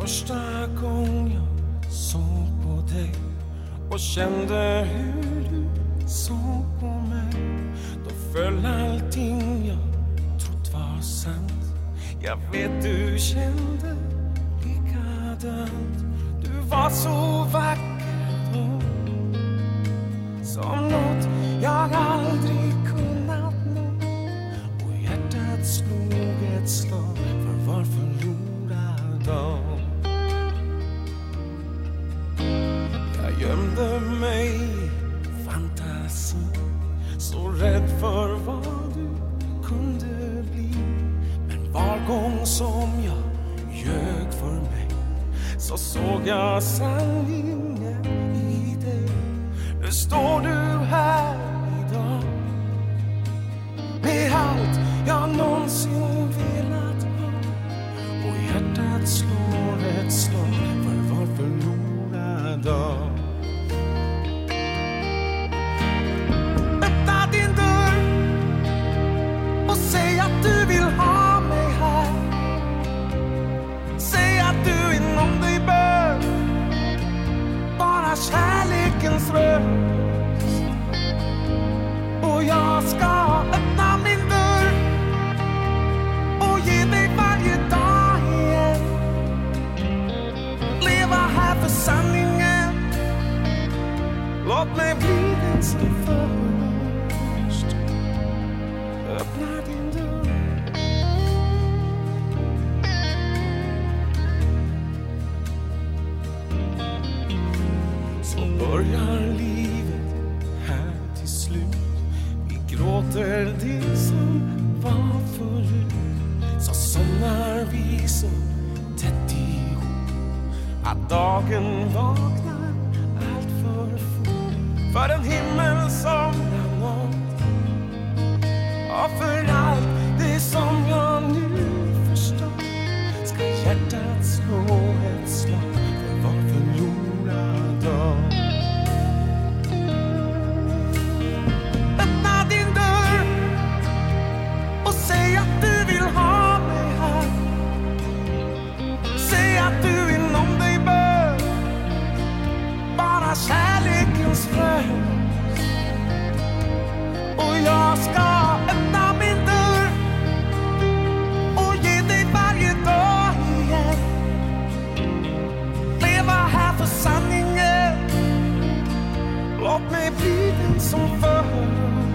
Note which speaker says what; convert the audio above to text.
Speaker 1: Första gången jag såg på dig och kände hur du såg på mig. Då föll allting jag trott var sant. Jag vet du kände likadant. Du var så vacker. Gömde mig i fantasin Så rädd för vad du kunde bli. Men var gång som jag ljög för mig Så såg jag sanningen i dig Nu står du börjar livet här till slut. Vi gråter det som var förut. Så somnar vi så tätt ihop. Att dagen vaknar allt för fort. För en himmel som jag nått. Kärlekens röst Och jag ska öppna min dörr och ge dig varje dag igen. Leva här för sanningen. Låt mig bli den som förr